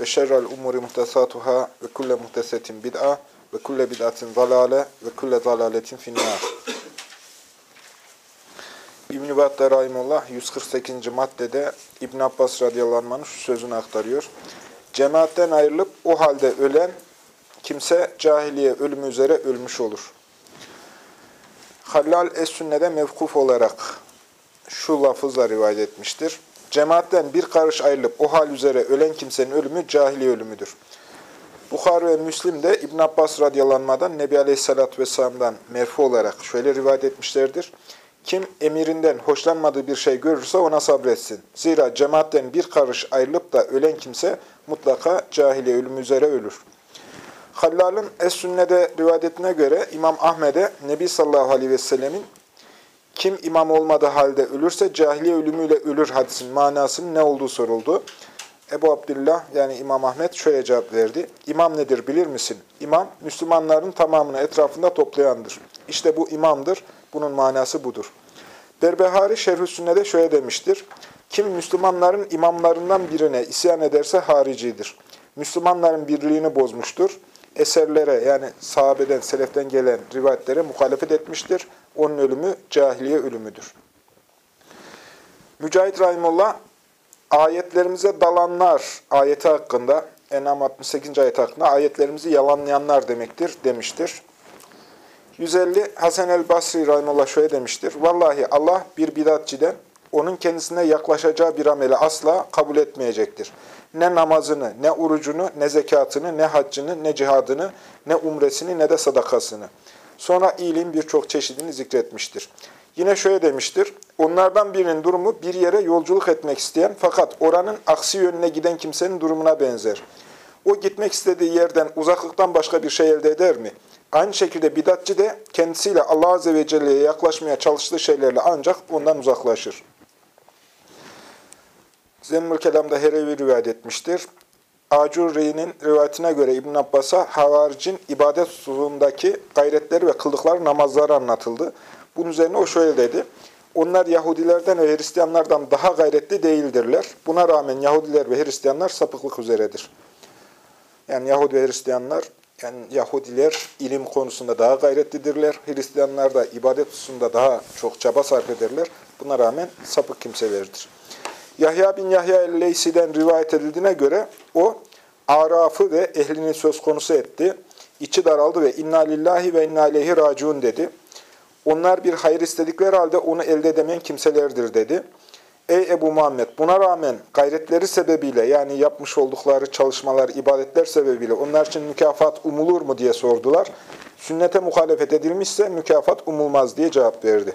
ve şerrel umuri muhtesatuhâ ve kulle muhtesetin bid'a ve kulle bid'atin zalale ve kulle zalaletin finnâr. İbn-i Battar Rahimullah 148. maddede İbn Abbas radıyallahu anh'ın şu sözünü aktarıyor. Cemaatten ayrılıp o halde ölen kimse cahiliye ölümü üzere ölmüş olur. Hallal Es-Sünne'de mevkuf olarak şu lafızla rivayet etmiştir. Cemaatten bir karış ayrılıp o hal üzere ölen kimsenin ölümü cahiliye ölümüdür. Bukhar ve Müslim de İbn Abbas radyalanmadan Nebi Aleyhisselatü Vesselam'dan merfu olarak şöyle rivayet etmişlerdir. Kim emirinden hoşlanmadığı bir şey görürse ona sabretsin. Zira cemaatten bir karış ayrılıp da ölen kimse mutlaka cahiliye ölümü üzere ölür. Hallal'ın Es-Sünne'de rivayetine göre İmam Ahmet'e Nebi sallallahu aleyhi ve sellemin kim imam olmadığı halde ölürse cahiliye ölümüyle ölür hadisin manasının ne olduğu soruldu. Ebu Abdullah yani İmam Ahmet şöyle cevap verdi. İmam nedir bilir misin? İmam Müslümanların tamamını etrafında toplayandır. İşte bu imamdır. Bunun manası budur. Berbehari Şerh-ü Sünne'de şöyle demiştir. Kim Müslümanların imamlarından birine isyan ederse haricidir. Müslümanların birliğini bozmuştur. Eserlere yani sahabeden, seleften gelen rivayetlere muhalefet etmiştir. Onun ölümü cahiliye ölümüdür. Mücahit Rahimullah, ayetlerimize dalanlar ayeti hakkında, Enam 68. ayet hakkında ayetlerimizi yalanlayanlar demektir demiştir. 150 Hasan el Basri Rahimullah şöyle demiştir. Vallahi Allah bir bidatçiden onun kendisine yaklaşacağı bir ameli asla kabul etmeyecektir. Ne namazını, ne orucunu, ne zekatını, ne haccını, ne cihadını, ne umresini, ne de sadakasını. Sonra iyiliğin birçok çeşidini zikretmiştir. Yine şöyle demiştir. Onlardan birinin durumu bir yere yolculuk etmek isteyen fakat oranın aksi yönüne giden kimsenin durumuna benzer. O gitmek istediği yerden uzaklıktan başka bir şey elde eder mi? Aynı şekilde bidatçı de kendisiyle Allah Azze ve Celle'ye yaklaşmaya çalıştığı şeylerle ancak ondan uzaklaşır. Zemmül Kelam'da Herevi rivayet etmiştir. Acurri'nin rivayetine göre İbn Abbas'a havaricin ibadet hususundaki gayretleri ve kıldıkları namazları anlatıldı. Bunun üzerine o şöyle dedi. Onlar Yahudilerden ve Hristiyanlardan daha gayretli değildirler. Buna rağmen Yahudiler ve Hristiyanlar sapıklık üzeredir. Yani Yahudi ve Hristiyanlar, yani Yahudiler ilim konusunda daha gayretlidirler. Hristiyanlar da ibadet hususunda daha çok çaba sarf ederler. Buna rağmen sapık kimselerdir. Yahya bin Yahya el-Leysi'den rivayet edildiğine göre o Araf'ı ve ehlini söz konusu etti. İçi daraldı ve inna lillahi ve inna aleyhi raciun dedi. Onlar bir hayır istedikleri halde onu elde edemeyen kimselerdir dedi. Ey Ebu Muhammed buna rağmen gayretleri sebebiyle yani yapmış oldukları çalışmalar, ibadetler sebebiyle onlar için mükafat umulur mu diye sordular. Sünnete muhalefet edilmişse mükafat umulmaz diye cevap verdi.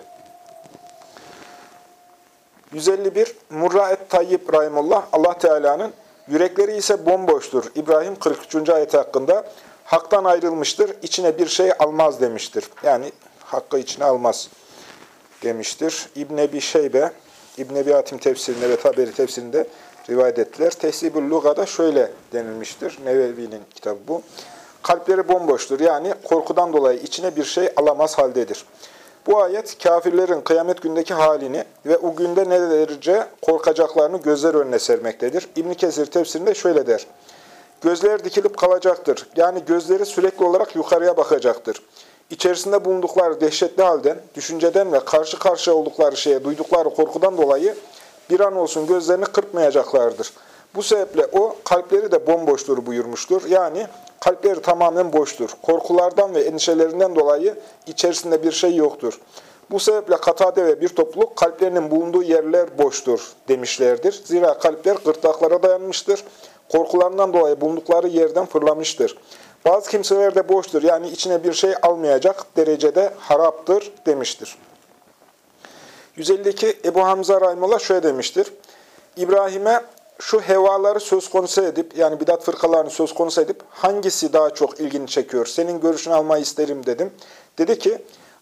151 Murra et-Tayyib Rahimullah Allah Teala'nın yürekleri ise bomboştur. İbrahim 43. ayet hakkında haktan ayrılmıştır, içine bir şey almaz demiştir. Yani hakkı içine almaz demiştir. İbn Ebi Şeybe, İbn Ebi Hatim tefsirinde ve Taberi tefsirinde rivayet ettiler. Tehsibül Luga'da şöyle denilmiştir. Nevevi'nin kitabı bu. Kalpleri bomboştur. Yani korkudan dolayı içine bir şey alamaz haldedir. Bu ayet kafirlerin kıyamet gündeki halini ve o günde ne derece korkacaklarını gözler önüne sermektedir. İbn Kesir tefsirinde şöyle der. Gözler dikilip kalacaktır. Yani gözleri sürekli olarak yukarıya bakacaktır. İçerisinde bulundukları dehşetli halden, düşünceden ve karşı karşıya oldukları şeye duydukları korkudan dolayı bir an olsun gözlerini kırpmayacaklardır. Bu sebeple o kalpleri de bomboştur buyurmuştur. Yani kalpleri tamamen boştur. Korkulardan ve endişelerinden dolayı içerisinde bir şey yoktur. Bu sebeple Katade ve bir topluluk kalplerinin bulunduğu yerler boştur demişlerdir. Zira kalpler gırtlaklara dayanmıştır. Korkularından dolayı bulundukları yerden fırlamıştır. Bazı kimseler de boştur. Yani içine bir şey almayacak derecede haraptır demiştir. 152 Ebu Hamza Rahimullah şöyle demiştir. İbrahim'e şu hevaları söz konusu edip, yani bidat fırkalarını söz konusu edip hangisi daha çok ilgini çekiyor? Senin görüşünü almayı isterim dedim. Dedi ki,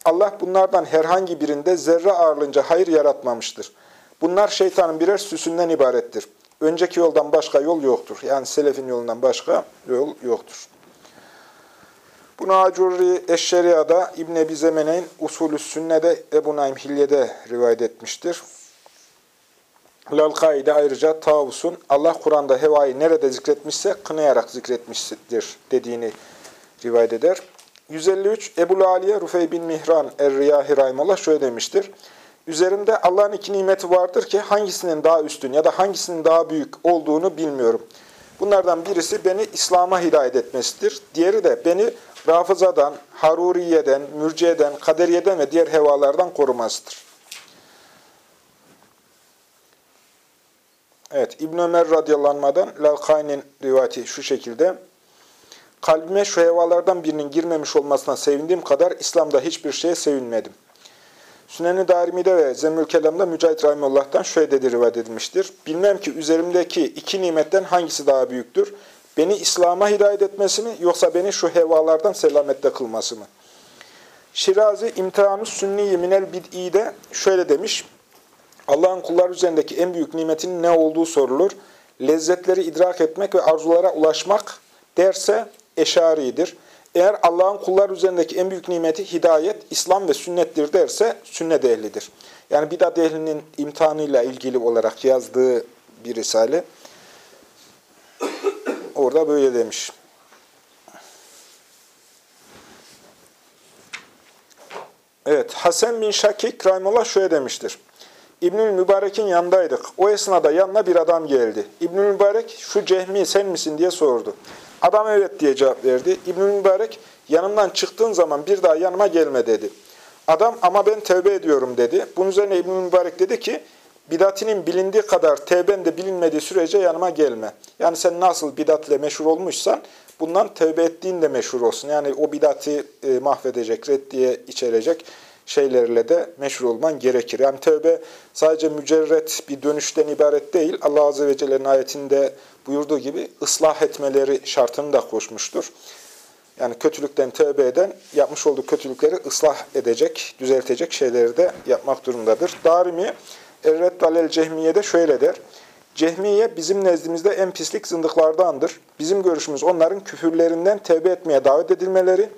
Allah bunlardan herhangi birinde zerre ağırlığınca hayır yaratmamıştır. Bunlar şeytanın birer süsünden ibarettir. Önceki yoldan başka yol yoktur. Yani selefin yolundan başka yol yoktur. Bunu Acurri Eşşeriya'da İbn Ebi Zemene'nin Usulü Sünne'de Ebu Naim Hilye'de rivayet etmiştir. Lalkai'de ayrıca Tavus'un Allah Kur'an'da hevayı nerede zikretmişse kınayarak zikretmiştir dediğini rivayet eder. 153 Ebu Aliye Rufey bin Mihran Er-Riyahi Rahimullah şöyle demiştir. Üzerimde Allah'ın iki nimeti vardır ki hangisinin daha üstün ya da hangisinin daha büyük olduğunu bilmiyorum. Bunlardan birisi beni İslam'a hidayet etmesidir. Diğeri de beni Rafızadan, Haruriye'den, Mürciye'den, Kaderiye'den ve diğer hevalardan korumasıdır. Evet, İbn Ömer radıyallahu anh'dan Lalkay'nin rivayeti şu şekilde. Kalbime şu hevalardan birinin girmemiş olmasına sevindiğim kadar İslam'da hiçbir şeye sevinmedim. Sünen-i Darimi'de ve Zemmül Kelam'da Mücahit Rahimullah'tan şöyle dedi rivayet edilmiştir. Bilmem ki üzerimdeki iki nimetten hangisi daha büyüktür? Beni İslam'a hidayet etmesi mi yoksa beni şu hevalardan selamette kılması mı? Şirazi İmtihanı Sünni Minel Bid'i'de şöyle demiş. Allah'ın kullar üzerindeki en büyük nimetin ne olduğu sorulur. Lezzetleri idrak etmek ve arzulara ulaşmak derse eşaridir. Eğer Allah'ın kullar üzerindeki en büyük nimeti hidayet, İslam ve sünnettir derse sünnet ehlidir. Yani bidat ehlinin imtihanıyla ilgili olarak yazdığı bir risale. Orada böyle demiş. Evet, Hasan bin Şakik Rahimullah şöyle demiştir. İbnül Mübarek'in yanındaydık. O esnada yanına bir adam geldi. İbnül Mübarek, şu Cehmi sen misin diye sordu. Adam evet diye cevap verdi. İbnül Mübarek, yanımdan çıktığın zaman bir daha yanıma gelme dedi. Adam ama ben tevbe ediyorum dedi. Bunun üzerine İbnül Mübarek dedi ki, bidatinin bilindiği kadar tevben de bilinmediği sürece yanıma gelme. Yani sen nasıl bidat ile meşhur olmuşsan, bundan tevbe ettiğin de meşhur olsun. Yani o bidati e, mahvedecek, reddiye içerecek şeylerle de meşhur olman gerekir. Yani tövbe sadece mücerret bir dönüşten ibaret değil. Allah Azze ve Celle'nin ayetinde buyurduğu gibi ıslah etmeleri şartını da koşmuştur. Yani kötülükten tövbe eden yapmış olduğu kötülükleri ıslah edecek, düzeltecek şeyleri de yapmak durumundadır. Darimi Erret Dalel Cehmiye'de şöyle der. Cehmiye bizim nezdimizde en pislik zındıklardandır. Bizim görüşümüz onların küfürlerinden tevbe etmeye davet edilmeleri,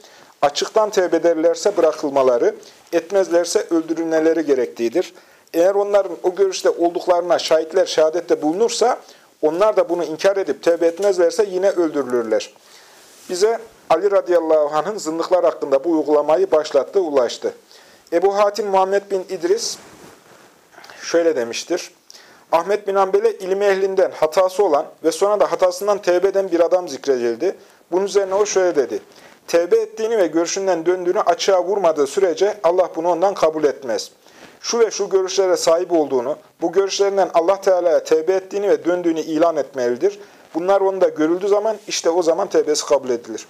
açıktan tevbe ederlerse bırakılmaları, etmezlerse öldürülmeleri gerektiğidir. Eğer onların o görüşte olduklarına şahitler şehadette bulunursa, onlar da bunu inkar edip tevbe etmezlerse yine öldürülürler. Bize Ali radıyallahu anh'ın zındıklar hakkında bu uygulamayı başlattığı ulaştı. Ebu Hatim Muhammed bin İdris şöyle demiştir. Ahmet bin Hanbel'e ilim ehlinden hatası olan ve sonra da hatasından tevbe eden bir adam zikredildi. Bunun üzerine o şöyle dedi. Tevbe ettiğini ve görüşünden döndüğünü açığa vurmadığı sürece Allah bunu ondan kabul etmez. Şu ve şu görüşlere sahip olduğunu, bu görüşlerinden Allah Teala'ya tevbe ettiğini ve döndüğünü ilan etmelidir. Bunlar onda görüldüğü zaman işte o zaman tevbesi kabul edilir.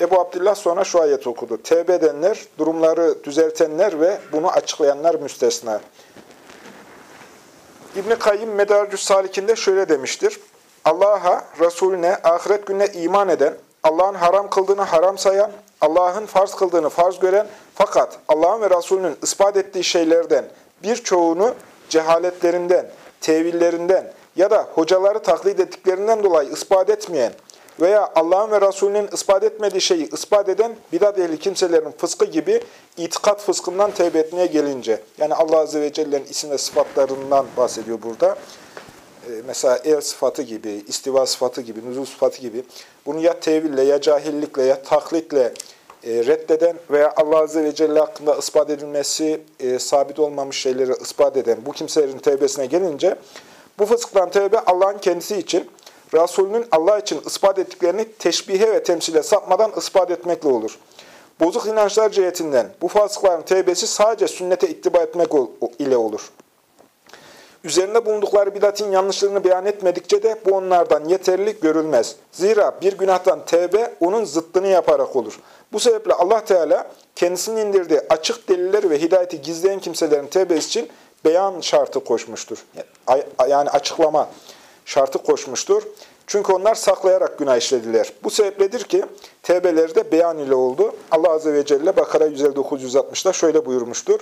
Ebu Abdullah sonra şu ayet okudu. Tevbe edenler, durumları düzeltenler ve bunu açıklayanlar müstesna. İbn-i Kayyım Medarcus Salik'inde şöyle demiştir. Allah'a, Resulüne, ahiret gününe iman eden, Allah'ın haram kıldığını haram sayan, Allah'ın farz kıldığını farz gören fakat Allah'ın ve Resulünün ispat ettiği şeylerden birçoğunu cehaletlerinden, tevillerinden ya da hocaları taklit ettiklerinden dolayı ispat etmeyen veya Allah'ın ve Resulünün ispat etmediği şeyi ispat eden bidat ehli kimselerin fıskı gibi itikat fıskından tevbe etmeye gelince, yani Allah Azze ve Celle'nin isim ve sıfatlarından bahsediyor burada. Ee, mesela el sıfatı gibi, istiva sıfatı gibi, nüzul sıfatı gibi bunu ya teville ya cahillikle ya taklitle e, reddeden veya Allah Azze ve Celle hakkında ispat edilmesi e, sabit olmamış şeyleri ispat eden bu kimselerin tevbesine gelince bu fısktan tevbe Allah'ın kendisi için Resulünün Allah için ispat ettiklerini teşbihe ve temsile sapmadan ispat etmekle olur. Bozuk inançlar cihetinden bu fasıkların tevbesi sadece sünnete ittiba etmek ile olur. Üzerinde bulundukları bidatin yanlışlığını beyan etmedikçe de bu onlardan yeterli görülmez. Zira bir günahtan tevbe onun zıttını yaparak olur. Bu sebeple Allah Teala kendisinin indirdiği açık deliller ve hidayeti gizleyen kimselerin tevbesi için beyan şartı koşmuştur. Yani açıklama şartı koşmuştur. Çünkü onlar saklayarak günah işlediler. Bu sebepledir ki tevbeleri de beyan ile oldu. Allah Azze ve Celle Bakara 159-160'da şöyle buyurmuştur.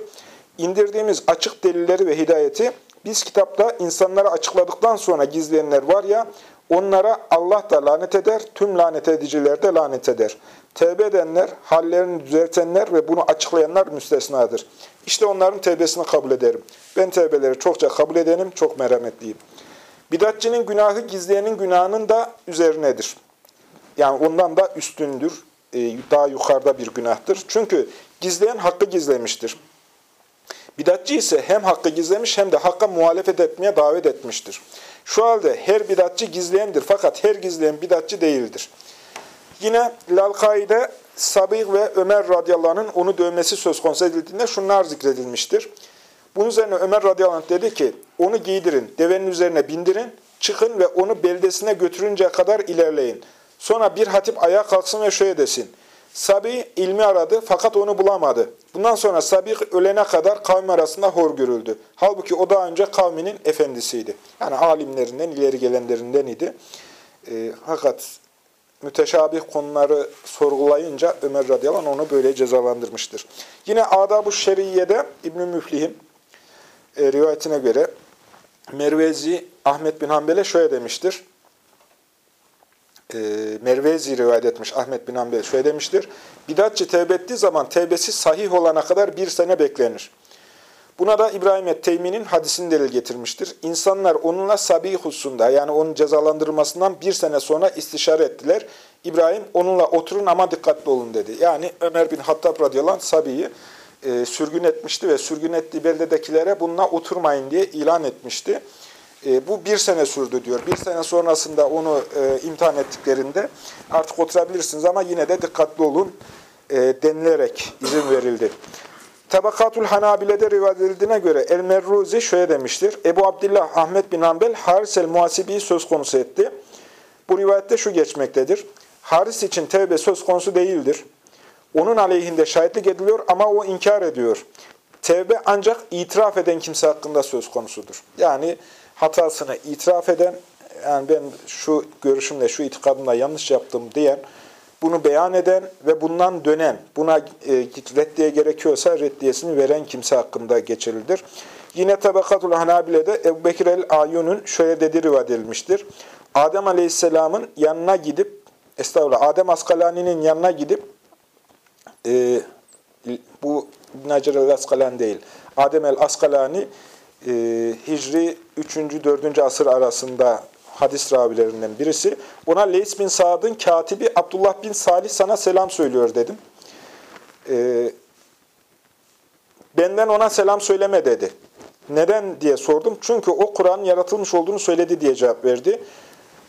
İndirdiğimiz açık delilleri ve hidayeti biz kitapta insanlara açıkladıktan sonra gizleyenler var ya, onlara Allah da lanet eder, tüm lanet ediciler de lanet eder. Tevbe edenler, hallerini düzeltenler ve bunu açıklayanlar müstesnadır. İşte onların tevbesini kabul ederim. Ben tevbeleri çokça kabul edenim, çok merhametliyim. Bidatçının günahı gizleyenin günahının da üzerinedir. Yani ondan da üstündür, e, daha yukarıda bir günahtır. Çünkü gizleyen hakkı gizlemiştir. Bidatçı ise hem hakkı gizlemiş hem de hakka muhalefet etmeye davet etmiştir. Şu halde her bidatçı gizleyendir fakat her gizleyen bidatçı değildir. Yine Lalkai'de Sabih ve Ömer radıyallahu anh'ın onu dövmesi söz konusu edildiğinde şunlar zikredilmiştir. Bunun üzerine Ömer radıyallahu anh dedi ki, onu giydirin, devenin üzerine bindirin, çıkın ve onu beldesine götürünceye kadar ilerleyin. Sonra bir hatip ayağa kalksın ve şöyle desin. Sabi ilmi aradı fakat onu bulamadı. Bundan sonra Sabi ölene kadar kavmi arasında hor görüldü. Halbuki o daha önce kavminin efendisiydi. Yani alimlerinden, ileri gelenlerinden idi. E, fakat müteşabih konuları sorgulayınca Ömer radıyallahu onu böyle cezalandırmıştır. Yine Adab-ı Şeriye'de İbn-i Müflih'in e, rivayetine göre Mervezi Ahmet bin Hanbel'e şöyle demiştir. E, Mervezi rivayet etmiş Ahmet bin Hanbel şöyle demiştir. Bidatçı tevbe ettiği zaman tevbesi sahih olana kadar bir sene beklenir. Buna da İbrahim et-Teymi'nin hadisini delil getirmiştir. İnsanlar onunla sabi hususunda yani onun cezalandırılmasından bir sene sonra istişare ettiler. İbrahim onunla oturun ama dikkatli olun dedi. Yani Ömer bin Hattab radıyallahu anh sabiyi e, sürgün etmişti ve sürgün ettiği beldedekilere bununla oturmayın diye ilan etmişti. E, bu bir sene sürdü diyor. Bir sene sonrasında onu e, imtihan ettiklerinde artık oturabilirsiniz ama yine de dikkatli olun e, denilerek izin verildi. Tabakatul Hanabile'de rivayet edildiğine göre El-Merruzi şöyle demiştir. Ebu Abdillah Ahmet bin Hanbel Haris el-Muhasibi'yi söz konusu etti. Bu rivayette şu geçmektedir. Haris için tevbe söz konusu değildir. Onun aleyhinde şahitlik ediliyor ama o inkar ediyor. Tevbe ancak itiraf eden kimse hakkında söz konusudur. Yani hatasını itiraf eden, yani ben şu görüşümle, şu itikadımla yanlış yaptım diyen, bunu beyan eden ve bundan dönen, buna e, reddiye gerekiyorsa reddiyesini veren kimse hakkında geçerlidir. Yine Tabakatul Hanabile'de Ebu Bekir el-Ayun'un şöyle dediği rivayet edilmiştir. Adem Aleyhisselam'ın yanına gidip, estağfurullah, Adem Askalani'nin yanına gidip, e, bu İbn Hacer el-Askalani değil, Adem el-Askalani, e, Hicri 3. 4. asır arasında hadis ravilerinden birisi. Ona Leys bin Saad'ın katibi Abdullah bin Salih sana selam söylüyor dedim. Ee, benden ona selam söyleme dedi. Neden diye sordum. Çünkü o Kur'an'ın yaratılmış olduğunu söyledi diye cevap verdi.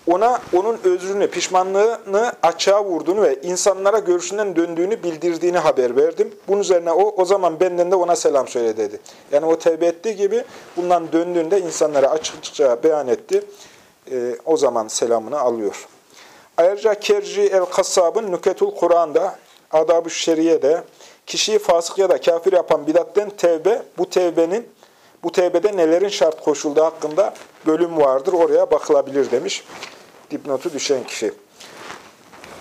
Ona onun özrünü, pişmanlığını açığa vurduğunu ve insanlara görüşünden döndüğünü bildirdiğini haber verdim. Bunun üzerine o, o zaman benden de ona selam söyle dedi. Yani o tevbe ettiği gibi bundan döndüğünde insanlara açıkça beyan etti e, o zaman selamını alıyor. Ayrıca Kerci el-Kassab'ın Nüketul Kur'an'da, Adab-ı Şeriye'de kişiyi fasık ya da kafir yapan bidatten tevbe, bu tevbenin bu tevbede nelerin şart koşulduğu hakkında bölüm vardır. Oraya bakılabilir demiş. Dipnotu düşen kişi.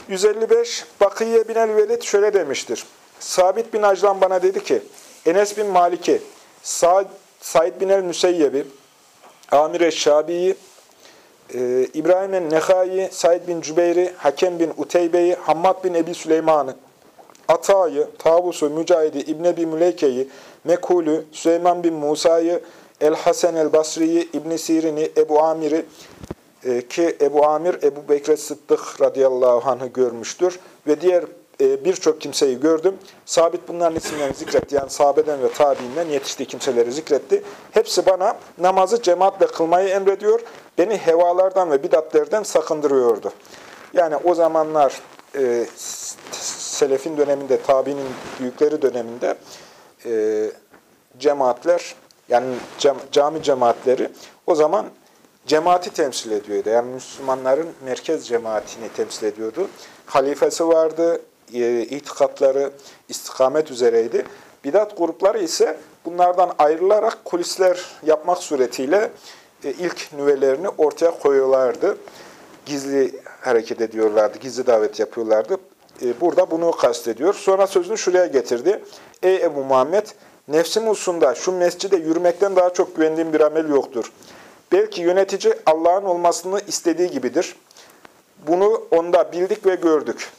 155 Bakiye bin el-Velid şöyle demiştir. Sabit bin Aclan bana dedi ki, Enes bin Malik'i, Said, Said bin el-Müseyyebi, Amir el-Şabi'yi, ee, İbrahim bin Nehai, Said bin Cübeyri, Hakem bin Uteybe'yi, Hammad bin Ebi Süleyman'ı, Ata'yı, Tavus'u, Mücahid'i, İbn Ebi Müleyke'yi, Mekul'ü, Süleyman bin Musa'yı, El-Hasen el-Basri'yi, İbn Sirin'i, Ebu Amir'i, e, ki Ebu Amir, Ebu Bekir Sıddık radıyallahu anh'ı görmüştür ve diğer e, birçok kimseyi gördüm. Sabit bunların isimlerini zikretti. Yani sahabeden ve tabiinden yetiştiği kimseleri zikretti. Hepsi bana namazı cemaatle kılmayı emrediyor. Beni hevalardan ve bidatlerden sakındırıyordu. Yani o zamanlar e, selefin döneminde, tabiinin büyükleri döneminde e, cemaatler, yani cam, cami cemaatleri o zaman cemaati temsil ediyordu. Yani Müslümanların merkez cemaatini temsil ediyordu. Halifesi vardı, e, itikatları istikamet üzereydi. Bidat grupları ise bunlardan ayrılarak kulisler yapmak suretiyle e, ilk nüvelerini ortaya koyuyorlardı. Gizli hareket ediyorlardı, gizli davet yapıyorlardı. E, burada bunu kastediyor. Sonra sözünü şuraya getirdi. Ey Ebu Muhammed, nefsim hususunda şu mescide yürümekten daha çok güvendiğim bir amel yoktur. Belki yönetici Allah'ın olmasını istediği gibidir. Bunu onda bildik ve gördük.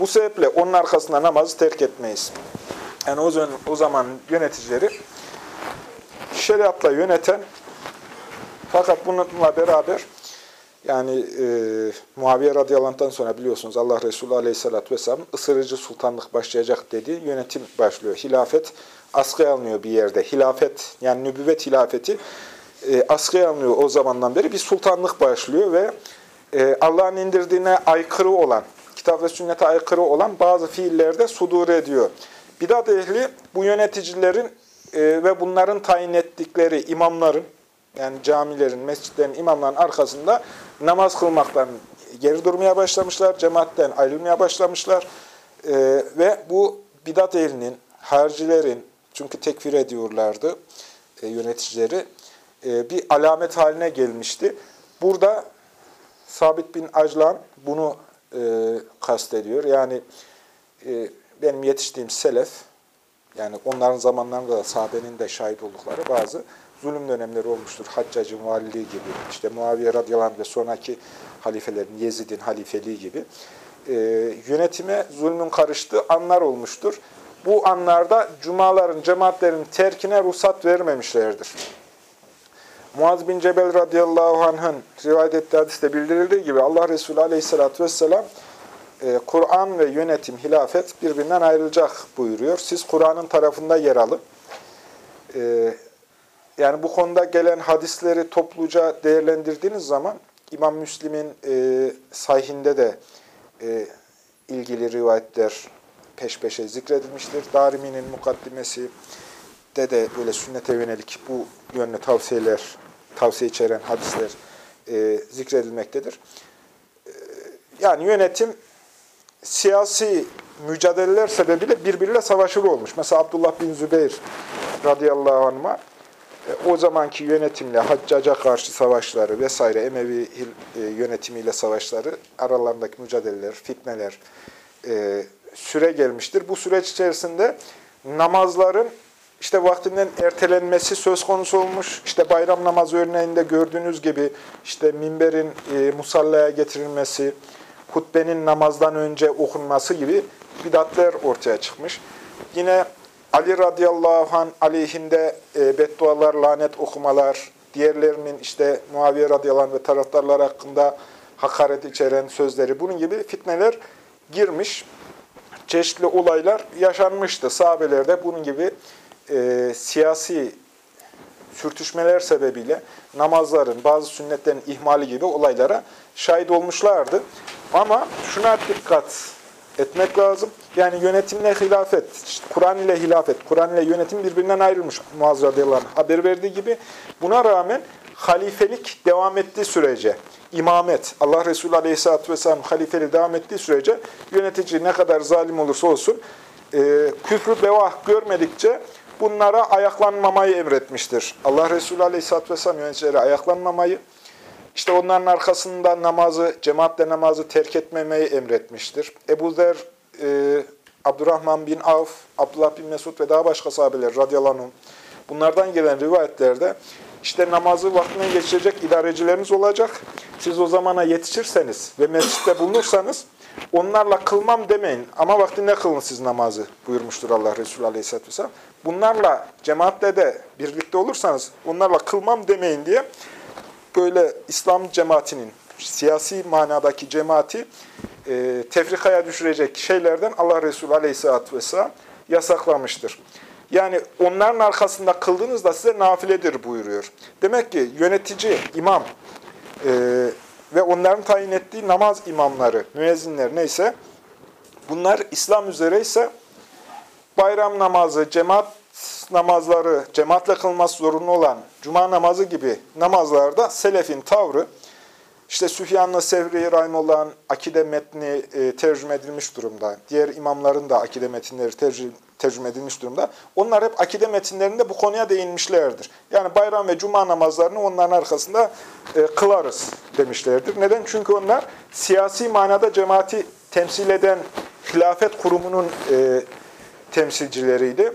Bu sebeple onun arkasında namazı terk etmeyiz. Yani o zaman, o zaman yöneticileri şeriatla yöneten fakat bununla beraber yani e, Muaviye radıyallahu sonra biliyorsunuz Allah Resulü aleyhissalatü vesselam ısırıcı sultanlık başlayacak dedi. Yönetim başlıyor. Hilafet askıya alınıyor bir yerde. Hilafet yani nübüvvet hilafeti e, askıya alınıyor o zamandan beri. Bir sultanlık başlıyor ve e, Allah'ın indirdiğine aykırı olan, kitap ve sünnete aykırı olan bazı fiillerde sudur ediyor. Bidat ehli bu yöneticilerin e, ve bunların tayin ettikleri imamların, yani camilerin, mescitlerin, imamların arkasında namaz kılmaktan geri durmaya başlamışlar, cemaatten ayrılmaya başlamışlar. E, ve bu bidat ehlinin, harcilerin, çünkü tekfir ediyorlardı e, yöneticileri, bir alamet haline gelmişti. Burada Sabit bin Aclan bunu e, kastediyor. Yani e, benim yetiştiğim selef, yani onların zamanlarında da sahabenin de şahit oldukları bazı zulüm dönemleri olmuştur. Haccac'ın valiliği gibi, işte Muaviye radıyallahu anh ve sonraki halifelerin, Yezid'in halifeliği gibi e, yönetime zulmün karıştığı anlar olmuştur. Bu anlarda cumaların, cemaatlerin terkine ruhsat vermemişlerdir. Muaz bin Cebel radıyallahu anh'ın rivayet ettiği hadiste bildirildiği gibi Allah Resulü aleyhissalatü vesselam e, Kur'an ve yönetim, hilafet birbirinden ayrılacak buyuruyor. Siz Kur'an'ın tarafında yer alın. E, yani bu konuda gelen hadisleri topluca değerlendirdiğiniz zaman İmam Müslim'in e, sahihinde de ilgili rivayetler peş peşe zikredilmiştir. Darimi'nin mukaddimesi de de böyle sünnete yönelik bu yönlü tavsiyeler, tavsiye içeren hadisler e, zikredilmektedir. E, yani yönetim siyasi mücadeleler sebebiyle birbiriyle savaşır olmuş. Mesela Abdullah bin Zübeyir radıyallahu anh'a e, o zamanki yönetimle Haccaca karşı savaşları vesaire Emevi e, yönetimiyle savaşları aralarındaki mücadeleler, fitneler süre gelmiştir. Bu süreç içerisinde namazların işte vaktinden ertelenmesi söz konusu olmuş. İşte bayram namazı örneğinde gördüğünüz gibi işte minberin e, musallaya getirilmesi, hutbenin namazdan önce okunması gibi bidatler ortaya çıkmış. Yine Ali radıyallahu an aleyhinde e, beddualar, lanet okumalar, diğerlerinin işte Muaviye radıyallahu ve taraftarlar hakkında hakaret içeren sözleri, bunun gibi fitneler girmiş. Çeşitli olaylar yaşanmıştı. Sahabelerde bunun gibi e, siyasi sürtüşmeler sebebiyle namazların, bazı sünnetlerin ihmali gibi olaylara şahit olmuşlardı. Ama şuna dikkat etmek lazım. Yani yönetimle hilafet, işte Kur'an ile hilafet, Kur'an ile yönetim birbirinden ayrılmış Muaz radıyallahu haber verdiği gibi. Buna rağmen halifelik devam ettiği sürece, imamet, Allah Resulü aleyhisselatü vesselam halifeli devam ettiği sürece yönetici ne kadar zalim olursa olsun e, küfrü bevah görmedikçe bunlara ayaklanmamayı emretmiştir. Allah Resulü Aleyhisselatü Vesselam yöneticilere ayaklanmamayı, işte onların arkasında namazı, cemaatle namazı terk etmemeyi emretmiştir. Ebu Zer, e, Abdurrahman bin Avf, Abdullah bin Mesud ve daha başka sahabeler radıyallahu anh, bunlardan gelen rivayetlerde işte namazı vaktine geçirecek idarecileriniz olacak. Siz o zamana yetişirseniz ve mescitte bulunursanız onlarla kılmam demeyin ama vaktinde kılın siz namazı buyurmuştur Allah Resulü Aleyhisselatü Vesselam. Bunlarla cemaatle de birlikte olursanız onlarla kılmam demeyin diye böyle İslam cemaatinin siyasi manadaki cemaati e, tefrikaya düşürecek şeylerden Allah Resulü Aleyhisselatü Vesselam yasaklamıştır. Yani onların arkasında kıldığınızda size nafiledir buyuruyor. Demek ki yönetici, imam e, ve onların tayin ettiği namaz imamları, müezzinler neyse bunlar İslam üzere ise bayram namazı, cemaat namazları, cemaatle kılması zorunlu olan cuma namazı gibi namazlarda selefin tavrı, İşte Süfyan'la Sevri Rahimullah'ın akide metni e, tercüme edilmiş durumda. Diğer imamların da akide metinleri tercüme edilmiş durumda. Onlar hep akide metinlerinde bu konuya değinmişlerdir. Yani bayram ve cuma namazlarını onların arkasında e, kılarız demişlerdir. Neden? Çünkü onlar siyasi manada cemaati temsil eden hilafet kurumunun e, temsilcileriydi.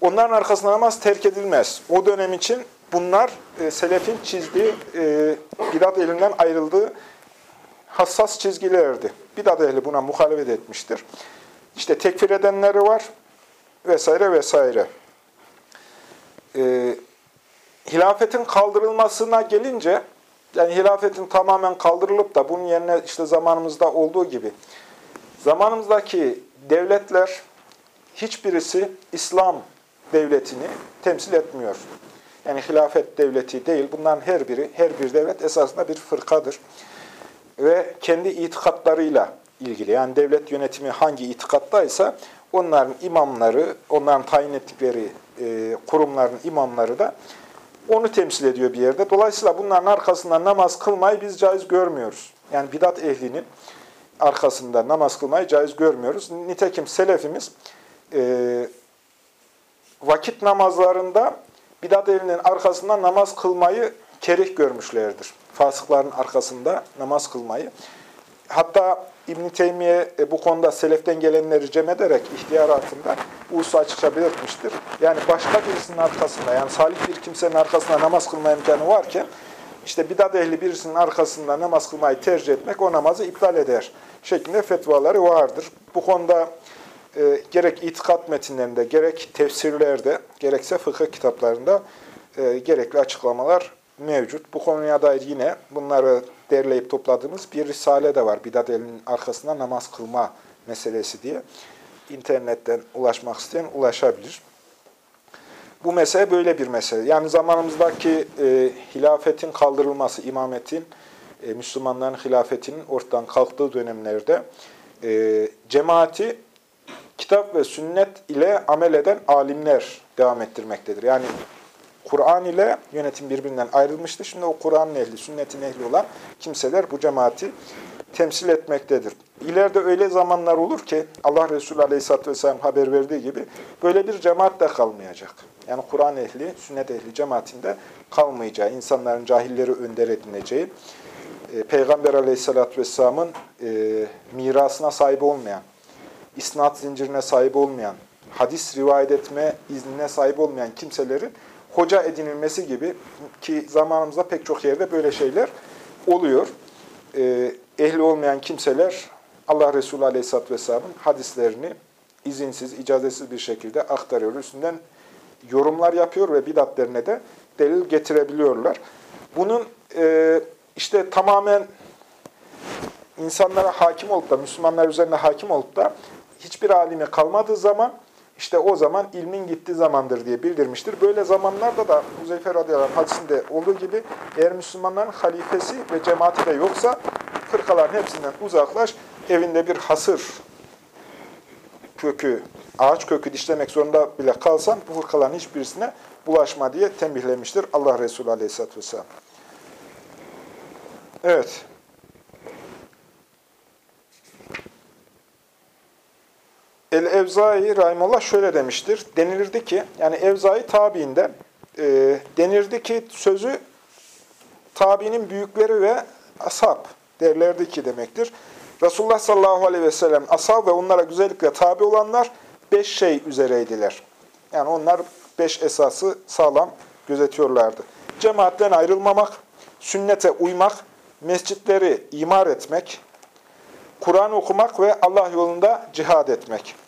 Onların arkasında namaz terk edilmez. O dönem için bunlar e, selefin çizdiği, e, bidat elinden ayrıldığı hassas çizgilerdi. Bidat ehli buna muhalefet etmiştir. İşte tekfir edenleri var vesaire vesaire. E, hilafetin kaldırılmasına gelince, yani hilafetin tamamen kaldırılıp da bunun yerine işte zamanımızda olduğu gibi, zamanımızdaki devletler hiçbirisi İslam devletini temsil etmiyor. Yani hilafet devleti değil. Bunların her biri, her bir devlet esasında bir fırkadır. Ve kendi itikatlarıyla ilgili. Yani devlet yönetimi hangi itikattaysa onların imamları, onların tayin ettikleri e, kurumların imamları da onu temsil ediyor bir yerde. Dolayısıyla bunların arkasında namaz kılmayı biz caiz görmüyoruz. Yani bidat ehlinin arkasında namaz kılmayı caiz görmüyoruz. Nitekim selefimiz e, vakit namazlarında bidat ehlinin arkasında namaz kılmayı kerih görmüşlerdir. Fasıkların arkasında namaz kılmayı. Hatta İbn-i Teymiye e, bu konuda seleften gelenleri cem ederek ihtiyar altında hususu açıkça belirtmiştir. Yani başka birisinin arkasında, yani salih bir kimsenin arkasında namaz kılma imkanı varken, işte bidat ehli birisinin arkasında namaz kılmayı tercih etmek o namazı iptal eder şeklinde fetvaları vardır. Bu konuda e, gerek itikat metinlerinde, gerek tefsirlerde, gerekse fıkıh kitaplarında e, gerekli açıklamalar mevcut. Bu konuya dair yine bunları derleyip topladığımız bir risale de var. Bidat elinin arkasında namaz kılma meselesi diye. İnternetten ulaşmak isteyen ulaşabilir. Bu mesele böyle bir mesele. Yani zamanımızdaki e, hilafetin kaldırılması, imametin, e, Müslümanların hilafetinin ortadan kalktığı dönemlerde e, cemaati kitap ve sünnet ile amel eden alimler devam ettirmektedir. Yani Kur'an ile yönetim birbirinden ayrılmıştı. Şimdi o Kur'an'ın ehli, sünnetin ehli olan kimseler bu cemaati temsil etmektedir. İleride öyle zamanlar olur ki Allah Resulü Aleyhisselatü Vesselam haber verdiği gibi böyle bir cemaat de kalmayacak. Yani Kur'an ehli, sünnet ehli cemaatinde kalmayacağı, insanların cahilleri önder edineceği, e, Peygamber Aleyhisselatü Vesselam'ın e, mirasına sahip olmayan, isnat zincirine sahip olmayan, hadis rivayet etme iznine sahip olmayan kimselerin hoca edinilmesi gibi ki zamanımızda pek çok yerde böyle şeyler oluyor. Ee, ehli olmayan kimseler Allah Resulü Aleyhisselatü Vesselam'ın hadislerini izinsiz, icazetsiz bir şekilde aktarıyor. Üstünden yorumlar yapıyor ve bidatlerine de delil getirebiliyorlar. Bunun e, işte tamamen insanlara hakim olup da, Müslümanlar üzerine hakim olup da hiçbir alime kalmadığı zaman işte o zaman ilmin gittiği zamandır diye bildirmiştir. Böyle zamanlarda da Huzeyfe radıyallahu hadisinde olduğu gibi eğer Müslümanların halifesi ve cemaati de yoksa fırkaların hepsinden uzaklaş, evinde bir hasır kökü, ağaç kökü dişlemek zorunda bile kalsan bu fırkaların hiçbirisine bulaşma diye tembihlemiştir Allah Resulü aleyhisselatü vesselam. Evet. El-Evzai Rahimullah şöyle demiştir. Denilirdi ki, yani Evzai tabiinden, e, denirdi ki sözü tabiinin büyükleri ve ashab derlerdi ki demektir. Resulullah sallallahu aleyhi ve sellem ashab ve onlara güzellikle tabi olanlar beş şey üzereydiler. Yani onlar beş esası sağlam gözetiyorlardı. Cemaatten ayrılmamak, sünnete uymak, mescitleri imar etmek, Kur'an okumak ve Allah yolunda cihad etmek.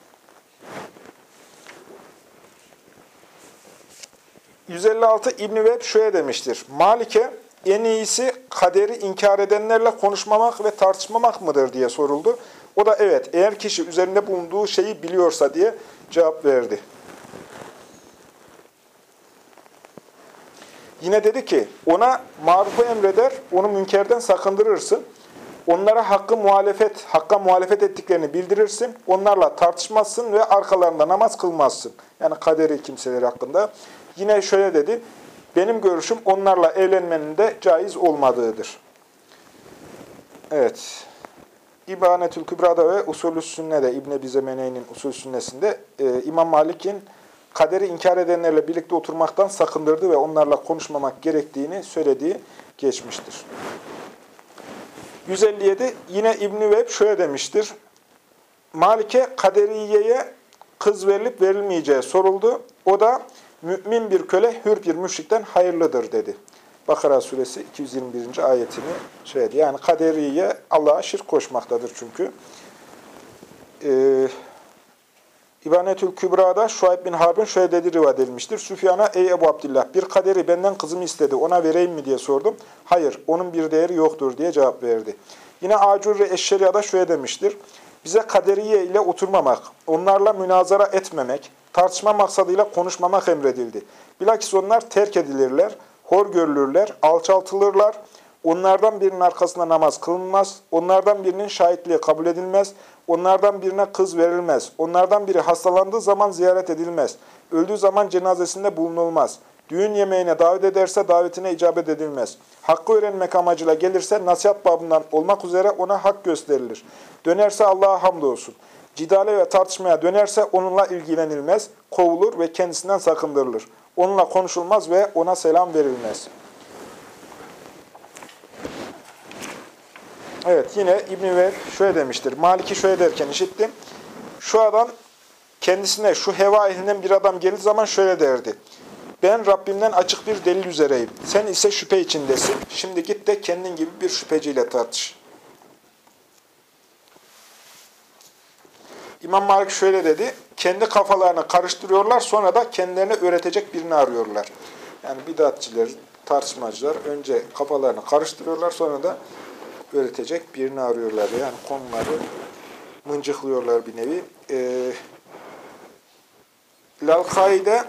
156 İbn-i Veb şöyle demiştir. Malike en iyisi kaderi inkar edenlerle konuşmamak ve tartışmamak mıdır diye soruldu. O da evet eğer kişi üzerinde bulunduğu şeyi biliyorsa diye cevap verdi. Yine dedi ki ona marufu emreder, onu münkerden sakındırırsın. Onlara hakkı muhalefet, hakka muhalefet ettiklerini bildirirsin. Onlarla tartışmazsın ve arkalarında namaz kılmazsın. Yani kaderi kimseler hakkında. Yine şöyle dedi, benim görüşüm onlarla evlenmenin de caiz olmadığıdır. Evet. İbanetül Kübra'da ve Usulü Sünne'de İbn Ebi Zemene'nin Usulü Sünne'sinde e, İmam Malik'in kaderi inkar edenlerle birlikte oturmaktan sakındırdı ve onlarla konuşmamak gerektiğini söylediği geçmiştir. 157 yine İbn-i şöyle demiştir. Malik'e kaderiyeye kız verilip verilmeyeceği soruldu. O da mümin bir köle hür bir müşrikten hayırlıdır dedi. Bakara suresi 221. ayetini söyledi. Yani kaderiye Allah'a şirk koşmaktadır çünkü. Ee, İbanetül Kübra'da Şuayb bin Harb'ın şöyle dediği rivayet edilmiştir. Süfyan'a ey Ebu Abdillah bir kaderi benden kızımı istedi ona vereyim mi diye sordum. Hayır onun bir değeri yoktur diye cevap verdi. Yine Acur ve Eşşeriya'da şöyle demiştir. Bize kaderiye ile oturmamak, onlarla münazara etmemek, tartışma maksadıyla konuşmamak emredildi. Bilakis onlar terk edilirler, hor görülürler, alçaltılırlar. Onlardan birinin arkasında namaz kılınmaz, onlardan birinin şahitliği kabul edilmez, onlardan birine kız verilmez, onlardan biri hastalandığı zaman ziyaret edilmez, öldüğü zaman cenazesinde bulunulmaz, düğün yemeğine davet ederse davetine icabet edilmez, hakkı öğrenmek amacıyla gelirse nasihat babından olmak üzere ona hak gösterilir. Dönerse Allah'a hamdolsun. Cidale ve tartışmaya dönerse onunla ilgilenilmez, kovulur ve kendisinden sakındırılır. Onunla konuşulmaz ve ona selam verilmez. Evet yine İbn-i şöyle demiştir. Maliki şöyle derken işittim. Şu adam kendisine şu heva ehlinden bir adam geldiği zaman şöyle derdi. Ben Rabbimden açık bir delil üzereyim. Sen ise şüphe içindesin. Şimdi git de kendin gibi bir şüpheciyle tartış. İmam Malik şöyle dedi. Kendi kafalarını karıştırıyorlar sonra da kendilerine öğretecek birini arıyorlar. Yani bidatçiler, tartışmacılar önce kafalarını karıştırıyorlar sonra da öğretecek birini arıyorlar. Yani konuları mıncıklıyorlar bir nevi. Ee, Lalkai'de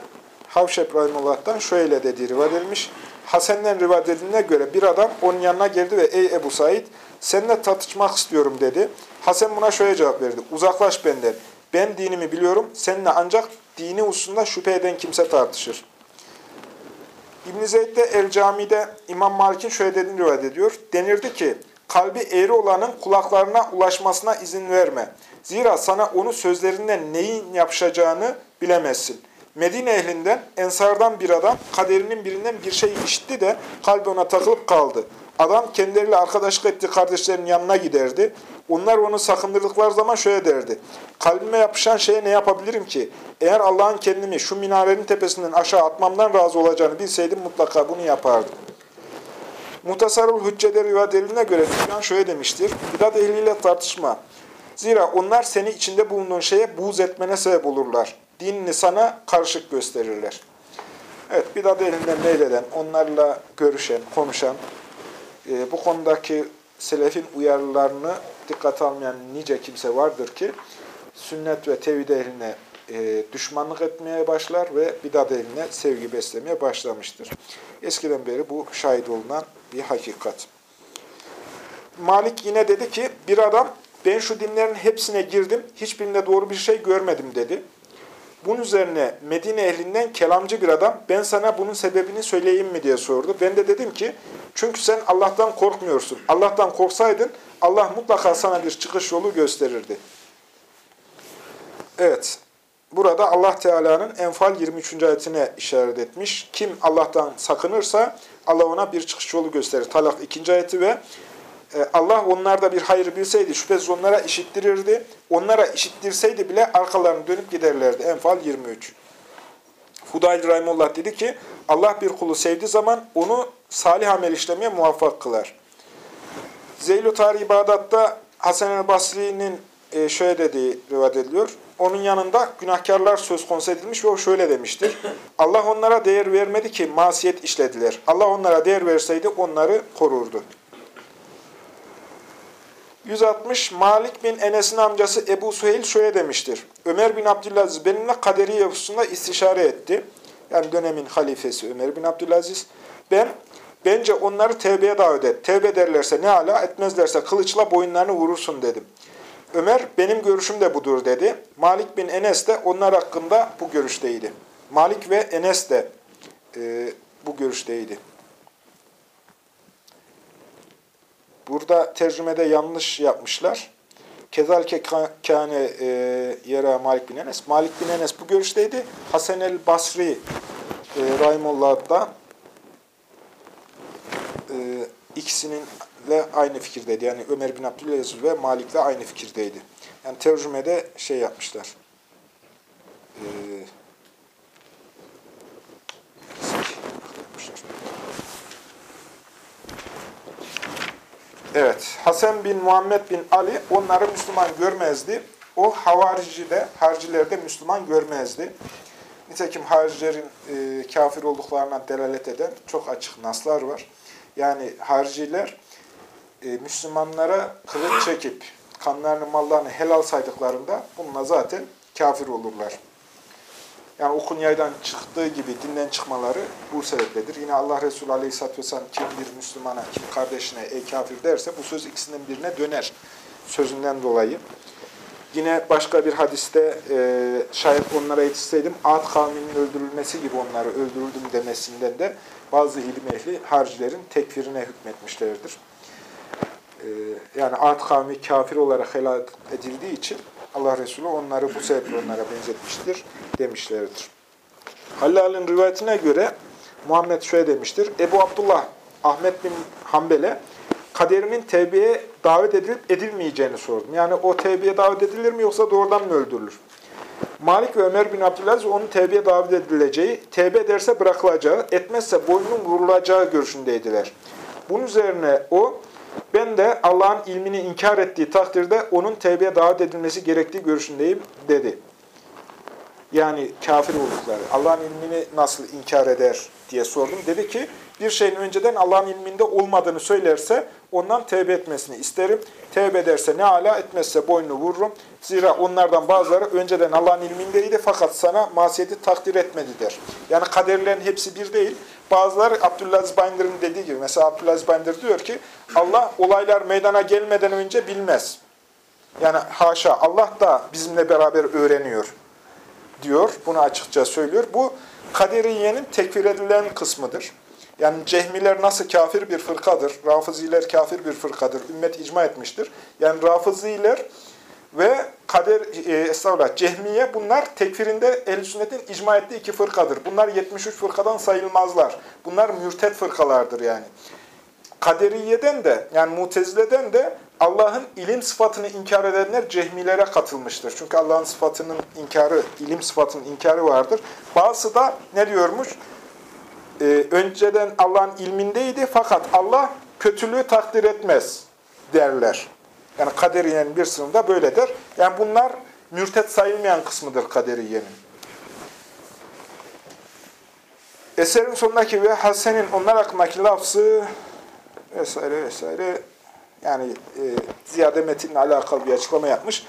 Havşep Rahimullah'tan şöyle dediği rivayet edilmiş. Hasen'den rivayet edildiğine göre bir adam onun yanına geldi ve ey Ebu Said seninle tartışmak istiyorum dedi. Hasan buna şöyle cevap verdi. Uzaklaş benden. Ben dinimi biliyorum. Seninle ancak dini hususunda şüphe eden kimse tartışır. İbn-i Zeyd de El Cami'de İmam Malik'in şöyle dediğini rivayet ediyor. Denirdi ki, kalbi eğri olanın kulaklarına ulaşmasına izin verme. Zira sana onu sözlerinden neyin yapışacağını bilemezsin. Medine ehlinden, ensardan bir adam kaderinin birinden bir şey işitti de kalbi ona takılıp kaldı. Adam kendileriyle arkadaşlık ettiği kardeşlerin yanına giderdi. Onlar onu sakındırdıkları zaman şöyle derdi. Kalbime yapışan şeye ne yapabilirim ki? Eğer Allah'ın kendimi şu minarenin tepesinden aşağı atmamdan razı olacağını bilseydim mutlaka bunu yapardım. Muhtasarul Hüccede rivayet edildiğine göre Süfyan şöyle demiştir. Bidat ehliyle tartışma. Zira onlar seni içinde bulunduğun şeye buğz etmene sebep olurlar. Dinini sana karışık gösterirler. Evet, bidat elinden meyleden, onlarla görüşen, konuşan, e, bu konudaki selefin uyarılarını dikkate almayan nice kimse vardır ki, sünnet ve tevhid ehline e, düşmanlık etmeye başlar ve bidat ehline sevgi beslemeye başlamıştır. Eskiden beri bu şahit olunan bir hakikat. Malik yine dedi ki, bir adam ben şu dinlerin hepsine girdim, hiçbirinde doğru bir şey görmedim dedi. Bunun üzerine Medine ehlinden kelamcı bir adam, ben sana bunun sebebini söyleyeyim mi diye sordu. Ben de dedim ki, çünkü sen Allah'tan korkmuyorsun. Allah'tan korksaydın, Allah mutlaka sana bir çıkış yolu gösterirdi. Evet, burada Allah Teala'nın Enfal 23. ayetine işaret etmiş. Kim Allah'tan sakınırsa, Allah ona bir çıkış yolu gösterir. Talak 2. ayeti ve Allah onlarda bir hayır bilseydi şüphesiz onlara işittirirdi. Onlara işittirseydi bile arkalarını dönüp giderlerdi. Enfal 23. Hudayl Rahimullah dedi ki Allah bir kulu sevdiği zaman onu salih amel işlemeye muvaffak kılar. Zeylu Tarihi Bağdat'ta Hasan el Basri'nin e, şöyle dediği rivayet ediliyor. Onun yanında günahkarlar söz konusu edilmiş ve o şöyle demiştir. Allah onlara değer vermedi ki masiyet işlediler. Allah onlara değer verseydi onları korurdu. 160 Malik bin Enes'in amcası Ebu Suheyl şöyle demiştir. Ömer bin Abdülaziz benimle kaderi hususunda istişare etti. Yani dönemin halifesi Ömer bin Abdülaziz. Ben, bence onları tevbeye davet et. Tevbe ederlerse ne ala, etmezlerse kılıçla boyunlarını vurursun dedim. Ömer, benim görüşüm de budur dedi. Malik bin Enes de onlar hakkında bu görüşteydi. Malik ve Enes de e, bu görüşteydi. Burada tercümede yanlış yapmışlar. Kezalke kâne e, yera Malik bin Enes. Malik bin Enes bu görüşteydi. Hasan el Basri e, Rahimullah da e, ikisininle aynı fikirdeydi. Yani Ömer bin Abdülaziz ve Malik'le aynı fikirdeydi. Yani tercümede şey yapmışlar. E, Evet, Hasan bin Muhammed bin Ali onları Müslüman görmezdi. O havarici de, harcileri de Müslüman görmezdi. Nitekim haricilerin e, kafir olduklarına delalet eden çok açık naslar var. Yani hariciler e, Müslümanlara kılıç çekip kanlarını, mallarını helal saydıklarında bununla zaten kafir olurlar. Yani okun yaydan çıktığı gibi dinden çıkmaları bu sebepledir. Yine Allah Resulü Aleyhisselatü Vesselam kim bir Müslümana, kim kardeşine ey kafir derse bu söz ikisinden birine döner sözünden dolayı. Yine başka bir hadiste e, şayet onlara yetişseydim Ad kavminin öldürülmesi gibi onları öldürüldüm demesinden de bazı ilim ehli harcilerin tekfirine hükmetmişlerdir. E, yani Ad kavmi kafir olarak helal edildiği için Allah Resulü onları bu sebeple onlara benzetmiştir demişlerdir. Hallal'ın rivayetine göre Muhammed şöyle demiştir. Ebu Abdullah Ahmet bin Hanbel'e kaderinin tevbeye davet edilip edilmeyeceğini sordum. Yani o tevbeye davet edilir mi yoksa doğrudan mı öldürülür? Malik ve Ömer bin Abdülaziz onun tevbeye davet edileceği, tevbe ederse bırakılacağı, etmezse boynunun vurulacağı görüşündeydiler. Bunun üzerine o, ben de Allah'ın ilmini inkar ettiği takdirde onun tevbeye davet edilmesi gerektiği görüşündeyim dedi. Yani kafir oldukları. Allah'ın ilmini nasıl inkar eder diye sordum. Dedi ki bir şeyin önceden Allah'ın ilminde olmadığını söylerse ondan tevbe etmesini isterim. Tevbe ederse ne ala etmezse boynunu vururum. Zira onlardan bazıları önceden Allah'ın ilmindeydi fakat sana masiyeti takdir etmedi der. Yani kaderlerin hepsi bir değil. Bazıları Abdülaziz Bayındır'ın dediği gibi, mesela Abdülaziz Bayındır diyor ki, Allah olaylar meydana gelmeden önce bilmez. Yani haşa, Allah da bizimle beraber öğreniyor diyor. Bunu açıkça söylüyor. Bu kaderiyenin tekfir edilen kısmıdır. Yani cehmiler nasıl kafir bir fırkadır, rafıziler kafir bir fırkadır, ümmet icma etmiştir. Yani rafıziler ve kader, e, estağfurullah, cehmiye bunlar tekfirinde ehl sünnetin icma ettiği iki fırkadır. Bunlar 73 fırkadan sayılmazlar. Bunlar mürted fırkalardır yani. Kaderiyeden de yani mutezileden de Allah'ın ilim sıfatını inkar edenler cehmilere katılmıştır. Çünkü Allah'ın sıfatının inkarı, ilim sıfatının inkarı vardır. Bazısı da ne diyormuş? Ee, önceden Allah'ın ilmindeydi fakat Allah kötülüğü takdir etmez derler. Yani kaderiyenin bir sınıfında böyle der. Yani bunlar mürtet sayılmayan kısmıdır kaderiyenin. Eserin sonundaki ve Hasen'in onlar hakkındaki lafzı vesaire vesaire yani e, ziyade metinle alakalı bir açıklama yapmış.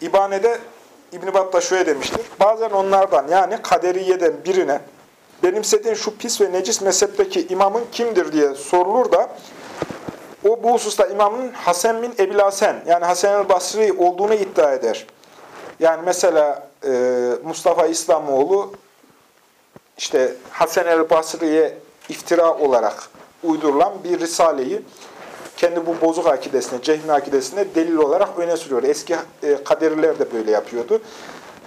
İbane'de İbn-i Battah şöyle demiştir. Bazen onlardan yani kaderiyeden birine benimsediğin şu pis ve necis mezhepteki imamın kimdir diye sorulur da o bu hususta imamın Hasan bin Ebil Hasan yani Hasan el Basri olduğunu iddia eder. Yani mesela e, Mustafa İslamoğlu işte Hasan el Basri'ye iftira olarak uydurulan bir risaleyi kendi bu bozuk akidesine, cehmi akidesine delil olarak öne sürüyor. Eski e, kaderiler de böyle yapıyordu.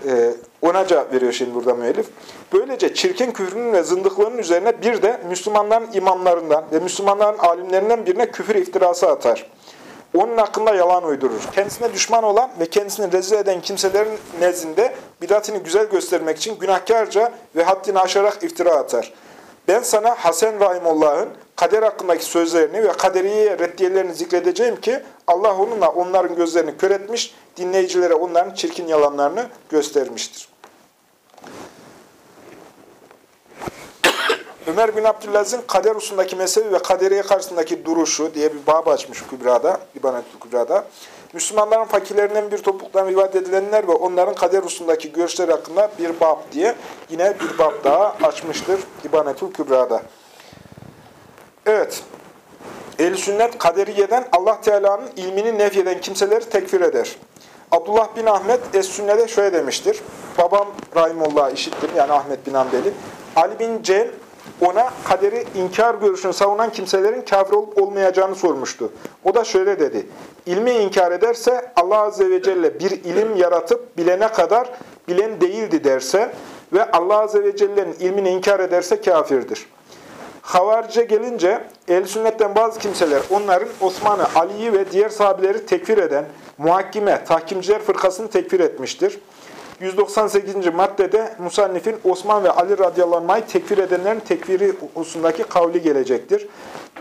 E, ona cevap veriyor şimdi burada müellif. Böylece çirkin küfrünün ve zındıklığının üzerine bir de Müslümanların imamlarından ve Müslümanların alimlerinden birine küfür iftirası atar. Onun hakkında yalan uydurur. Kendisine düşman olan ve kendisini rezil eden kimselerin nezdinde bidatini güzel göstermek için günahkarca ve haddini aşarak iftira atar. Ben sana Hasan Rahimullah'ın kader hakkındaki sözlerini ve kaderiye reddiyelerini zikredeceğim ki Allah onunla onların gözlerini kör etmiş, dinleyicilere onların çirkin yalanlarını göstermiştir. Ömer bin Abdülaziz'in kader hususundaki mezhebi ve kaderiye karşısındaki duruşu diye bir bab açmış Kübra'da, İbanet-ül Kübra'da. Müslümanların fakirlerinden bir topluluktan rivayet edilenler ve onların kader hususundaki görüşleri hakkında bir bab diye yine bir bab daha açmıştır İbanet-ül Kübra'da. Evet, ehl sünnet kaderiyeden Allah Teala'nın ilmini nefyeden kimseleri tekfir eder. Abdullah bin Ahmet Es-Sünne'de şöyle demiştir. Babam Rahimullah işittim yani Ahmet bin Ambeli. Ali bin Cem ona kaderi inkar görüşünü savunan kimselerin kafir olup olmayacağını sormuştu. O da şöyle dedi. İlmi inkar ederse Allah Azze ve Celle bir ilim yaratıp bilene kadar bilen değildi derse ve Allah Azze ve Celle'nin ilmini inkar ederse kafirdir. Havarice gelince el sünnetten bazı kimseler onların Osman'ı, Ali'yi ve diğer sahabeleri tekfir eden muhakkime, tahkimciler fırkasını tekfir etmiştir. 198. maddede Musannif'in Osman ve Ali radıyallahu anh'ı tekfir edenlerin tekfiri hususundaki kavli gelecektir.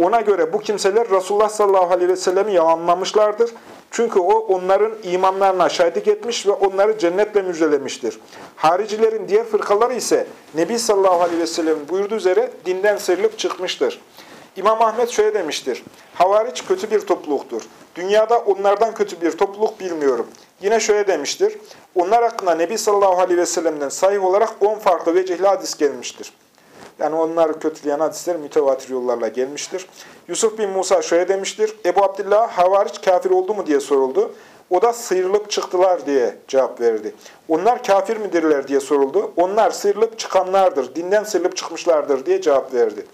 Ona göre bu kimseler Resulullah sallallahu aleyhi ve sellemi yalanlamışlardır. Çünkü o onların imanlarına şahitlik etmiş ve onları cennetle müjdelemiştir. Haricilerin diğer fırkaları ise Nebi sallallahu aleyhi ve sellem'in buyurduğu üzere dinden sıyrılıp çıkmıştır. İmam Ahmet şöyle demiştir. Havariç kötü bir topluluktur. Dünyada onlardan kötü bir topluluk bilmiyorum. Yine şöyle demiştir. Onlar hakkında Nebi sallallahu aleyhi ve sellem'den sahih olarak 10 farklı vecihli hadis gelmiştir. Yani onları kötüleyen hadisler mütevatir yollarla gelmiştir. Yusuf bin Musa şöyle demiştir. Ebu Abdillah havariç kafir oldu mu diye soruldu. O da sıyrılıp çıktılar diye cevap verdi. Onlar kafir midirler diye soruldu. Onlar sıyrılıp çıkanlardır, dinden sıyrılıp çıkmışlardır diye cevap verdi.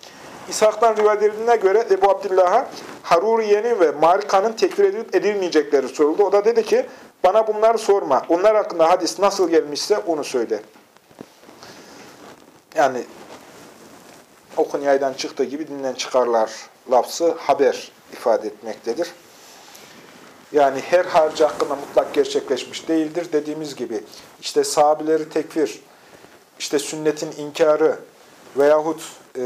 İshak'tan rivayet edildiğine göre Ebu Abdillah'a Haruriye'nin ve Marika'nın tekfir edilip edilmeyecekleri soruldu. O da dedi ki, bana bunları sorma. Onlar hakkında hadis nasıl gelmişse onu söyle. Yani okun yaydan çıktığı gibi dinden çıkarlar lafzı haber ifade etmektedir. Yani her harcı hakkında mutlak gerçekleşmiş değildir. Dediğimiz gibi işte sahabileri tekfir, işte sünnetin inkarı veyahut e,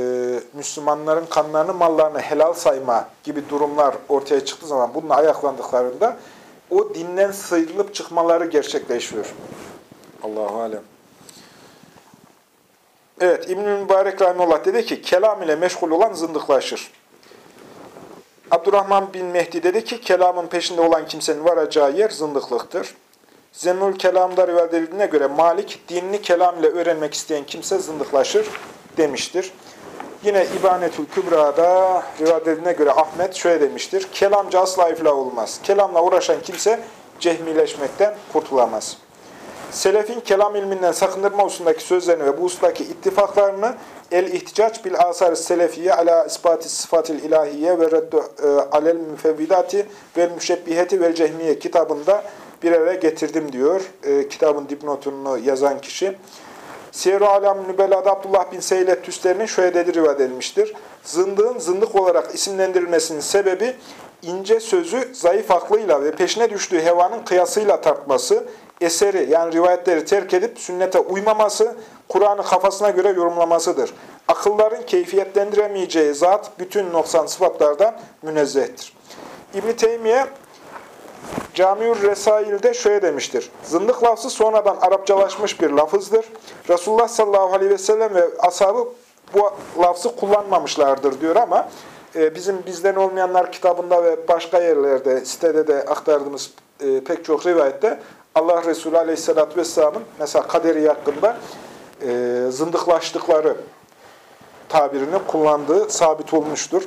Müslümanların kanlarını, mallarını helal sayma gibi durumlar ortaya çıktığı zaman bununla ayaklandıklarında o dinden sıyrılıp çıkmaları gerçekleşiyor. Allahu alem. Evet, İbn-i Mübarek Rahimullah dedi ki, kelam ile meşgul olan zındıklaşır. Abdurrahman bin Mehdi dedi ki, kelamın peşinde olan kimsenin varacağı yer zındıklıktır. Zemmül Kelam'da rivayet edildiğine göre Malik, dinini kelam ile öğrenmek isteyen kimse zındıklaşır demiştir. Yine İbanetül Kübra'da rivayet edildiğine göre Ahmet şöyle demiştir. Kelamcı asla iflah olmaz. Kelamla uğraşan kimse cehmileşmekten kurtulamaz. Selefin kelam ilminden sakındırma hususundaki sözlerini ve bu husustaki ittifaklarını El-İhticac bil asar selefiye ala ispati sıfatil ilahiye ve reddu e, alel müfevvidati vel müşebbiheti vel cehmiye kitabında bir araya getirdim diyor. E, kitabın dipnotunu yazan kişi. Siyer-i Alam Nübela'da Abdullah bin Seylet Tüslerinin şöyle dedi rivayet edilmiştir. Zındığın zındık olarak isimlendirilmesinin sebebi ince sözü zayıf aklıyla ve peşine düştüğü hevanın kıyasıyla tartması, eseri yani rivayetleri terk edip sünnete uymaması, Kur'an'ı kafasına göre yorumlamasıdır. Akılların keyfiyetlendiremeyeceği zat bütün noksan sıfatlardan münezzehtir. İbn-i Teymiye Camiur Resail'de şöyle demiştir. Zındık lafzı sonradan Arapçalaşmış bir lafızdır. Resulullah sallallahu aleyhi ve sellem ve ashabı bu lafzı kullanmamışlardır diyor ama e, bizim bizden olmayanlar kitabında ve başka yerlerde, sitede de aktardığımız e, pek çok rivayette Allah Resulü aleyhissalatü vesselamın mesela kaderi hakkında e, zındıklaştıkları tabirini kullandığı sabit olmuştur.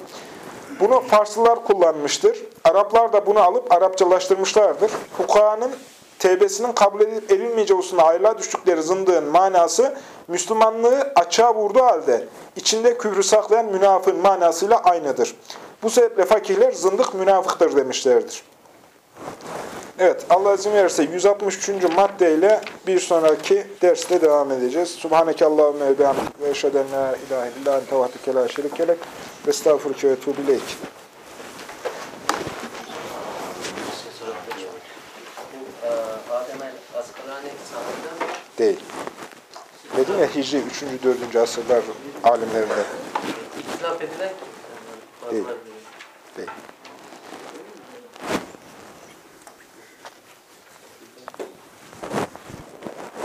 Bunu Farslılar kullanmıştır. Araplar da bunu alıp Arapçalaştırmışlardır. Fukahanın tevbesinin kabul edilip edilmeyeceği hususuna ayrılığa düştükleri zındığın manası Müslümanlığı açığa vurduğu halde içinde küfrü saklayan münafığın manasıyla aynıdır. Bu sebeple fakirler zındık münafıktır demişlerdir. Evet, Allah izin verirse 163. maddeyle bir sonraki derste devam edeceğiz. Subhaneke Allahümme ve bihamdik ve eşheden la ilahe illa ente vahdike la şerikelek estağfurke ve tuğbileyk. Değil. Dedim ya Hicri 3. 4. asırlar alimlerinde. İtilaf edilen Değil. Değil.